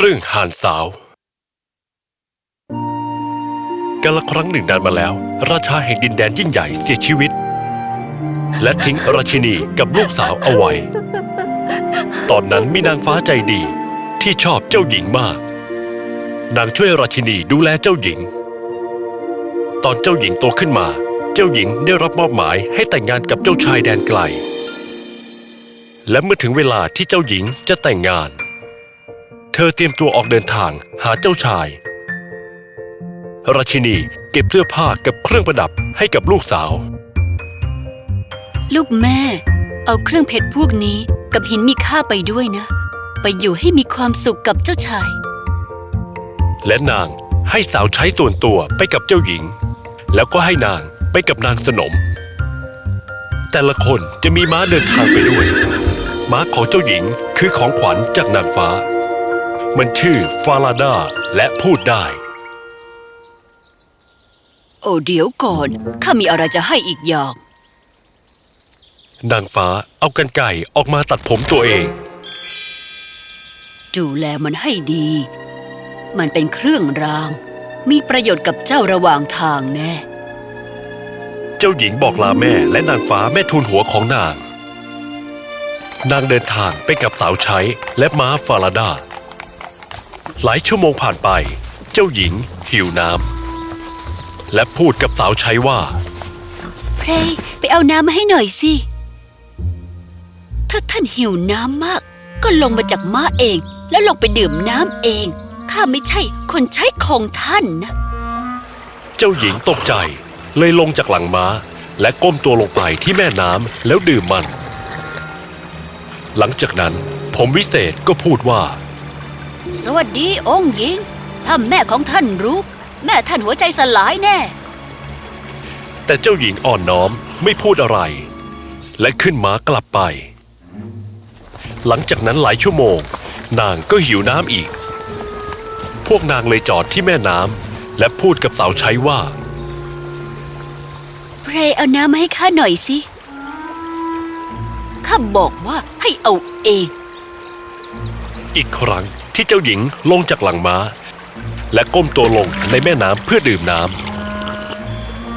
เรื่องห่านสาวกาละครั้งหนึ่งนานมาแล้ว ราชาแห่งดินแดนยิ่งใหญ่เสียชีวิต และทิ้งราชินีกับลูกสาวเอาไว้ ตอนนั้นมีนางฟ้าใจดีที่ชอบเจ้าหญิงมาก นางช่วยราชินีดูแลเจ้าหญิง ตอนเจ้าหญิงโตขึ้นมา เจ้าหญิงได้รับมอบหมายให้แต่งงานกับเจ้าชายแดนไกล และเมื่อถึงเวลาที่เจ้าหญิงจะแต่งงาน เธอเตรียมตัวออกเดินทางหาเจ้าชาย ราชินีเก็บเสื้อผ้ากับเครื่องประดับให้กับลูกสาว ลูกแม่ เอาเครื่องเพชรพวกนี้กับหินมีค่าไปด้วยนะ ไปอยู่ให้มีความสุขกับเจ้าชาย และนางให้สาวใช้ส่วนตัวไปกับเจ้าหญิง แล้วก็ให้นางไปกับนางสนม แต่ละคนจะมีม้าเดินทางไปด้วย ม้าของเจ้าหญิงคือของขวัญจากนางฟ้า มันชื่อฟาลาดาและพูดได้ โอ้เดี๋ยวก่อน ข้ามีอะไรจะให้อีกอย่าง นางฟ้าเอากันไก่ออกมาตัดผมตัวเอง ดูแลมันให้ดี มันเป็นเครื่องราง มีประโยชน์กับเจ้าระหว่างทางแน่ เจ้าหญิงบอกลาแม่และนางฟ้าแม่ทูลหัวของนาง นางเดินทางไปกับสาวใช้และม้าฟาลาดา หลายชั่วโมงผ่านไป เจ้าหญิงหิวน้ำและพูดกับสาวใช้ว่า เพรยไปเอาน้ำมาให้หน่อยสิ ถ้าท่านหิวน้ำมาก ก็ลงมาจากม้าเอง แล้วลงไปดื่มน้ำเอง ข้าไม่ใช่คนใช้ของท่านนะ เจ้าหญิงตกใจเลยลงจากหลังม้า และก้มตัวลงไปที่แม่น้ำแล้วดื่มมัน หลังจากนั้นผมวิเศษก็พูดว่า สวัสดีองค์หญิง ถ้าแม่ของท่านรู้ แม่ท่านหัวใจสลายแน่ แต่เจ้าหญิงอ่อนน้อมไม่พูดอะไร และขึ้นม้ากลับไป หลังจากนั้นหลายชั่วโมง นางก็หิวน้ำอีก พวกนางเลยจอดที่แม่น้ำและพูดกับสาวใช้ว่า เพรยเอาน้ำมาให้ข้าหน่อยสิ ข้าบอกว่าให้เอาเอง อีกครั้ง ที่เจ้าหญิงลงจากหลังม้า และก้มตัวลงในแม่น้ำเพื่อดื่มน้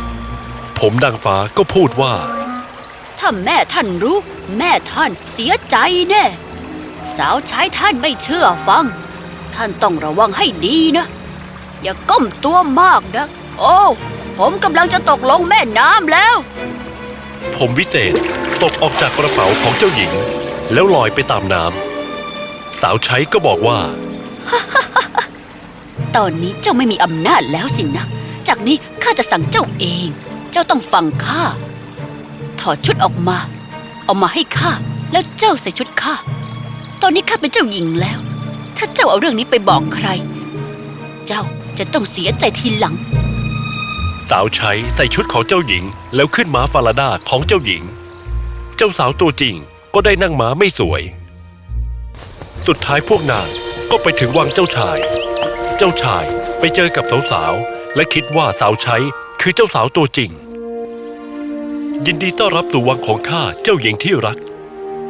ำ ผมดังฟ้าก็พูดว่า ถ้าแม่ท่านรู้ แม่ท่านเสียใจแน่ สาวใช้ท่านไม่เชื่อฟัง ท่านต้องระวังให้ดีนะ อย่าก้มตัวมากนะ โอ้ผมกำลังจะตกลงแม่น้ำแล้ว ผมวิเศษตกออกจากกระเป๋าของเจ้าหญิง แล้วลอยไปตามน้ำ สาวใช้ก็บอกว่า ตอนนี้เจ้าไม่มีอำนาจแล้วสินะ จากนี้ข้าจะสั่งเจ้าเอง เจ้าต้องฟังข้า ถอดชุดออกมา เอามาให้ข้า แล้วเจ้าใส่ชุดข้า ตอนนี้ข้าเป็นเจ้าหญิงแล้ว ถ้าเจ้าเอาเรื่องนี้ไปบอกใคร เจ้าจะต้องเสียใจทีหลัง สาวใช้ใส่ชุดของเจ้าหญิง แล้วขึ้นม้าฟาลาดาของเจ้าหญิง เจ้าสาวตัวจริงก็ได้นั่งม้าไม่สวย สุดท้ายพวกนางก็ไปถึงวังเจ้าชาย เจ้าชายไปเจอกับสาวๆ และคิดว่าสาวใช้คือเจ้าสาวตัวจริง ยินดีต้อนรับสู่วังของข้าเจ้าหญิงที่รัก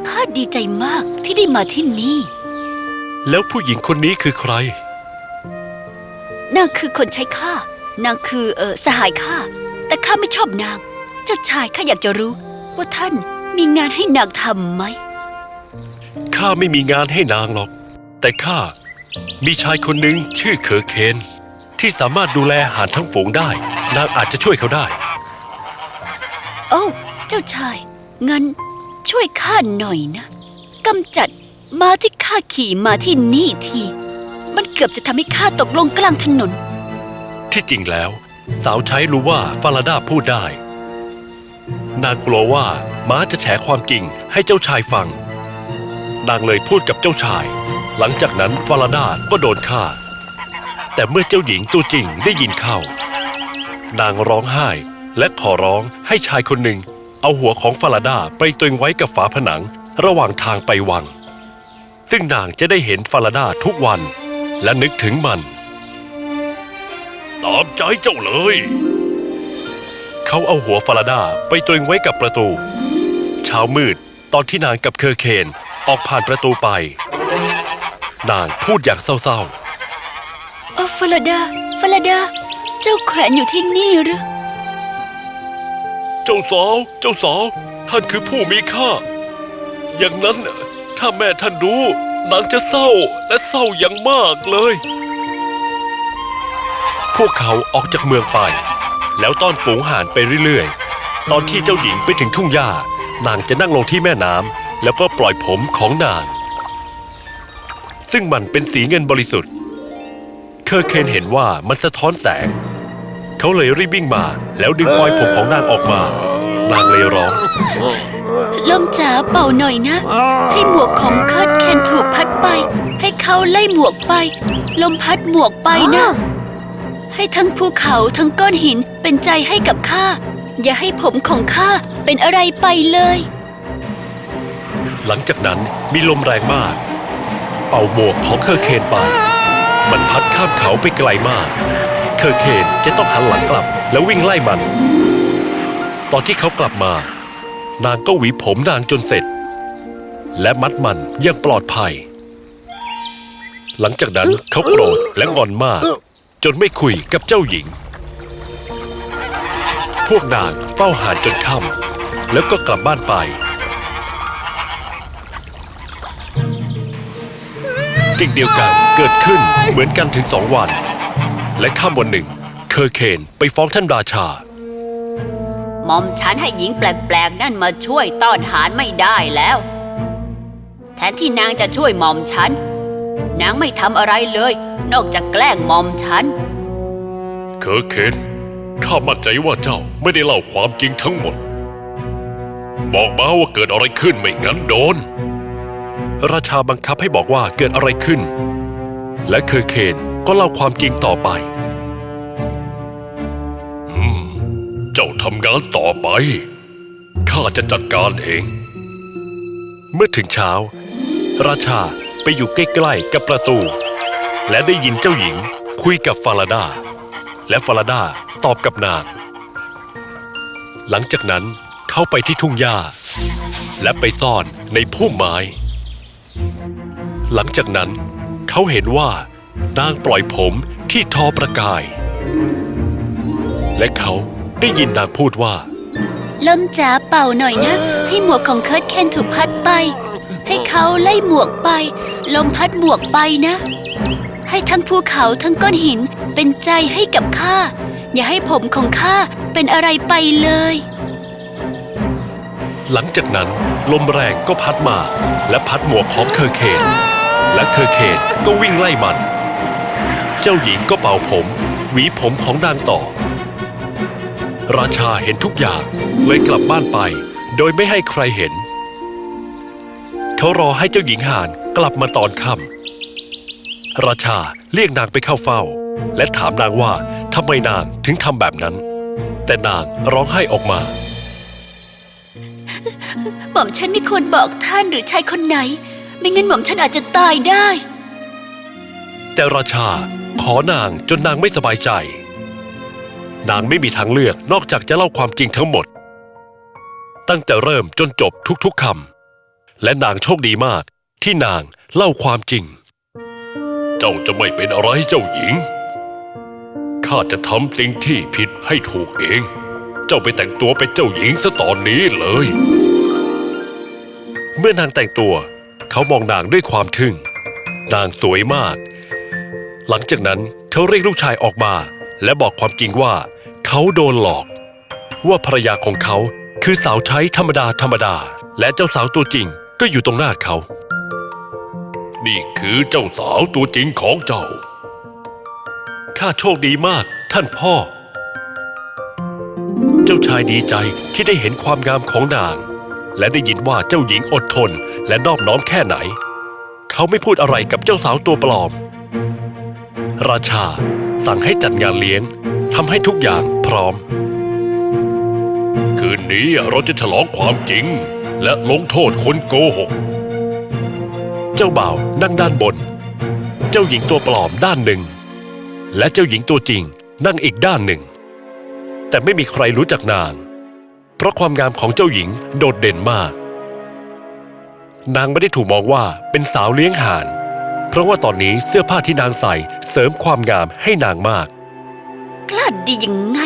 ข้าดีใจมากที่ได้มาที่นี่ แล้วผู้หญิงคนนี้คือใคร นางคือคนใช้ข้า นางคือเออสหายข้า แต่ข้าไม่ชอบนาง เจ้าชายข้าอยากจะรู้ ว่าท่านมีงานให้นางทำไหม ข้าไม่มีงานให้นางหรอก แต่ข้ามีชายคนหนึ่งชื่อเคอร์เคน ที่สามารถดูแลหานทั้งฝูงได้ นางอาจจะช่วยเขาได้ โอ้เจ้าชาย งั้นช่วยข้าหน่อยนะกำจัดม้าที่ข้าขี่มาที่นี่ที มันเกือบจะทำให้ข้าตกลงกลางถนน ที่จริงแล้ว สาวใช้รู้ว่าฟาลาดาพูดได้ นางกลัวว่าม้าจะแฉความจริงให้เจ้าชายฟัง นางเลยพูดกับเจ้าชาย หลังจากนั้นฟาลาดาก็โดนฆ่า แต่เมื่อเจ้าหญิงตัวจริงได้ยินเข้า นางร้องไห้และขอร้องให้ชายคนหนึ่ง เอาหัวของฟาลาดาไปตรึงไว้กับฝาผนังระหว่างทางไปวัง ซึ่งนางจะได้เห็นฟาลาดาทุกวันและนึกถึงมัน ตามใจเจ้าเลย เขาเอาหัวฟาลาดาไปตรึงไว้กับประตู เช้ามืดตอนที่นางกับเคอร์เคน ออกผ่านประตูไป นางพูดอย่างเศร้าโอ้ฟาลาดาฟาลาดา เจ้าแขวนอยู่ที่นี่หรือๆเจ้าสาว เจ้าสาว ท่านคือผู้มีค่า อย่างนั้นถ้าแม่ท่านรู้นางจะเศร้าและเศร้าอย่างมากเลย พวกเขาออกจากเมืองไป แล้วต้อนฝูงห่านไปเรื่อยๆ ตอนที่เจ้าหญิงไปถึงทุ่งหญ้านางจะนั่งลงที่แม่น้ำ แล้วก็ปล่อยผมของนาง ซึ่งมันเป็นสีเงินบริสุทธิ์ เคอร์เคนเห็นว่ามันสะท้อนแสง เขาเลยรีบวิ่งมาแล้วดึงปล่อยผมของนางออกมา นางเลยร้องลมจ๋าเป่าหน่อยนะ ให้หมวกของเคิร์ดเคนถูกพัดไป ให้เขาไล่หมวกไป ลมพัดหมวกไปนะ ให้ทั้งภูเขาทั้งก้อนหินเป็นใจให้กับข้า อย่าให้ผมของข้าเป็นอะไรไปเลย หลังจากนั้นมีลมแรงมาก เป่าหมวกของเคิร์ดเคนไป มันพัดข้ามเขาไปไกลมาก เคอร์เคนจะต้องหันหลังกลับแล้ววิ่งไล่มัน ตอนที่เขากลับมา นางก็หวีผมนางจนเสร็จ และมัดมันยังปลอดภัย หลังจากนั้นเขาโกรธและงอนมาก จนไม่คุยกับเจ้าหญิง พวกนางเฝ้าหาจนค่ำแล้วก็กลับบ้านไป สิ่งเดียวกันเกิดขึ้นเหมือนกันถึงสองวัน และค่ำวันหนึ่ง เคอร์เคนไปฟ้องท่านราชาหมอมฉันให้หญิงแปลกๆ นั่นมาช่วยต้อนหารไม่ได้แล้ว แทนที่นางจะช่วยหมอมฉัน นางไม่ทำอะไรเลย นอกจากแกล้งหมอมฉัน เคอร์เคนข้ามั่นใจว่าเจ้าไม่ได้เล่าความจริงทั้งหมด บอกมาว่าเกิดอะไรขึ้นไม่งั้นโดน ราชาบังคับให้บอกว่าเกิดอะไรขึ้น และเคอร์เคนก็เล่าความจริงต่อไป อืม เจ้าทำงานต่อไป ข้าจะจัดการเอง เมื่อถึงเช้า ราชาไปอยู่ใกล้ๆกับประตู และได้ยินเจ้าหญิงคุยกับฟาราดา และฟาราดาตอบกับนาง หลังจากนั้นเข้าไปที่ทุ่งหญ้า และไปซ่อนในพุ่มไม้ หลังจากนั้นเขาเห็นว่านางปล่อยผมที่ทอประกาย และเขาได้ยินนางพูดว่า ลมจ๋าเป่าหน่อยนะ ให้หมวกของเคิร์ดเคนถูกพัดไป ให้เขาไล่หมวกไป ลมพัดหมวกไปนะ ให้ทั้งภูเขาทั้งก้อนหินเป็นใจให้กับข้า อย่าให้ผมของข้าเป็นอะไรไปเลย หลังจากนั้น ลมแรงก็พัดมา และพัดหมวกของเคอร์เคนและเคอร์เคนก็วิ่งไล่มัน เจ้าหญิงก็เป่าผม หวีผมของนางต่อ ราชาเห็นทุกอย่างเลยกลับบ้านไป โดยไม่ให้ใครเห็น เขารอให้เจ้าหญิงห่านกลับมาตอนค่ำราชาเรียกนางไปเข้าเฝ้า และถามนางว่าทำไมนางถึงทำแบบนั้น แต่นางร้องไห้ออกมา หม่อมฉันไม่ควรบอกท่านหรือชายคนไหน ไม่งั้นหม่อมฉันอาจจะตายได้ แต่ราชาขอนางจนนางไม่สบายใจ นางไม่มีทางเลือกนอกจากจะเล่าความจริงทั้งหมด ตั้งแต่เริ่มจนจบทุกๆคำและนางโชคดีมากที่นางเล่าความจริง เจ้าจะไม่เป็นอะไรเจ้าหญิง ข้าจะทำสิ่งที่ผิดให้ถูกเอง เจ้าไปแต่งตัวเป็นเจ้าหญิงซะตอนนี้เลย เมื่อนางแต่งตัว เขามองนางด้วยความทึ่ง นางสวยมาก หลังจากนั้นเขาเรียกลูกชายออกมา และบอกความจริงว่า เขาโดนหลอก ว่าภรรยาของเขาคือสาวใช้ธรรมดาธรรมดา และเจ้าสาวตัวจริงก็อยู่ตรงหน้าเขา นี่คือเจ้าสาวตัวจริงของเจ้า ข้าโชคดีมากท่านพ่อ เจ้าชายดีใจที่ได้เห็นความงามของนาง และได้ยินว่าเจ้าหญิงอดทนและนอบน้อมแค่ไหน เขาไม่พูดอะไรกับเจ้าสาวตัวปลอม ราชาสั่งให้จัดงานเลี้ยงทำให้ทุกอย่างพร้อม คืนนี้เราจะฉลองความจริง และลงโทษคนโกหก เจ้าบ่าวนั่งด้านบน เจ้าหญิงตัวปลอมด้านหนึ่ง และเจ้าหญิงตัวจริงนั่งอีกด้านหนึ่ง แต่ไม่มีใครรู้จักนาง เพราะความงามของเจ้าหญิงโดดเด่นมาก นางไม่ได้ถูกมองว่าเป็นสาวเลี้ยงห่าน เพราะว่าตอนนี้เสื้อผ้าที่นางใส่เสริมความงามให้นางมาก กล้าดียังไง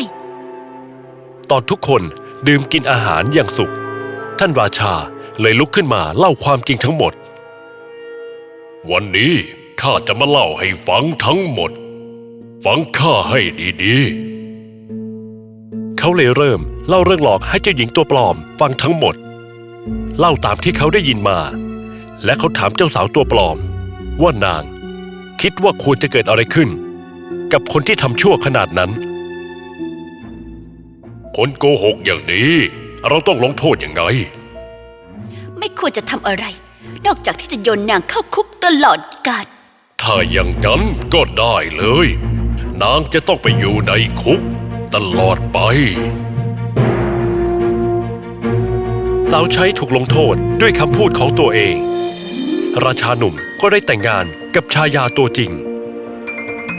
ตอนทุกคนดื่มกินอาหารอย่างสุข ท่านราชาเลยลุกขึ้นมาเล่าความจริงทั้งหมด วันนี้ข้าจะมาเล่าให้ฟังทั้งหมด ฟังข้าให้ดีๆ เขาเลยเริ่ม เล่าเรื่องหลอกให้เจ้าหญิงตัวปลอมฟังทั้งหมด เล่าตามที่เขาได้ยินมา และเขาถามเจ้าสาวตัวปลอม ว่านาง คิดว่าควรจะเกิดอะไรขึ้น กับคนที่ทำชั่วขนาดนั้น คนโกหกอย่างนี้ เราต้องลงโทษยังไง ไม่ควรจะทำอะไร นอกจากที่จะโยนนางเข้าคุกตลอดกาลถ้าอย่างนั้นก็ได้เลย นางจะต้องไปอยู่ในคุก ตลอดไป สาวใช้ถูกลงโทษด้วยคำพูดของตัวเอง ราชาหนุ่มก็ได้แต่งงานกับชายาตัวจริง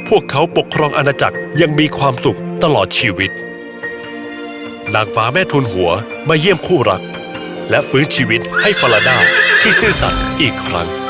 พวกเขาปกครองอาณาจักรยังมีความสุขตลอดชีวิต นางฟ้าแม่ทุนหัวมาเยี่ยมคู่รัก และฟื้นชีวิตให้ฟาลาดาที่ซื่อสัตย์อีกครั้ง